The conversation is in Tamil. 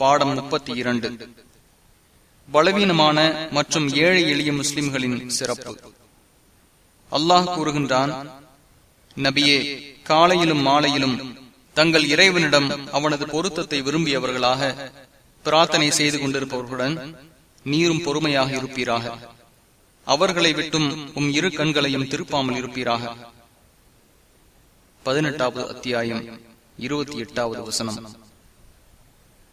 பாடம் முப்பத்தி இரண்டு. பலவீனமான மற்றும் ஏழை எளிய முஸ்லிம்களின் சிறப்பு. அல்லாஹ் கூறுகின்றான் நபியே காலையிலும் மாலையிலும் தங்கள் இறைவனிடம் அவனது பொருத்தத்தை விரும்பியவர்களாக பிரார்த்தனை செய்து கொண்டிருப்பவர்களுடன் நீரும் பொறுமையாக இருப்பீராக. அவர்களை விட்டும் உம் இரு கண்களையும் திருப்பாமல் இருப்பீராக. பதினெட்டாவது அத்தியாயம் இருபத்தி எட்டாவது வசனம்.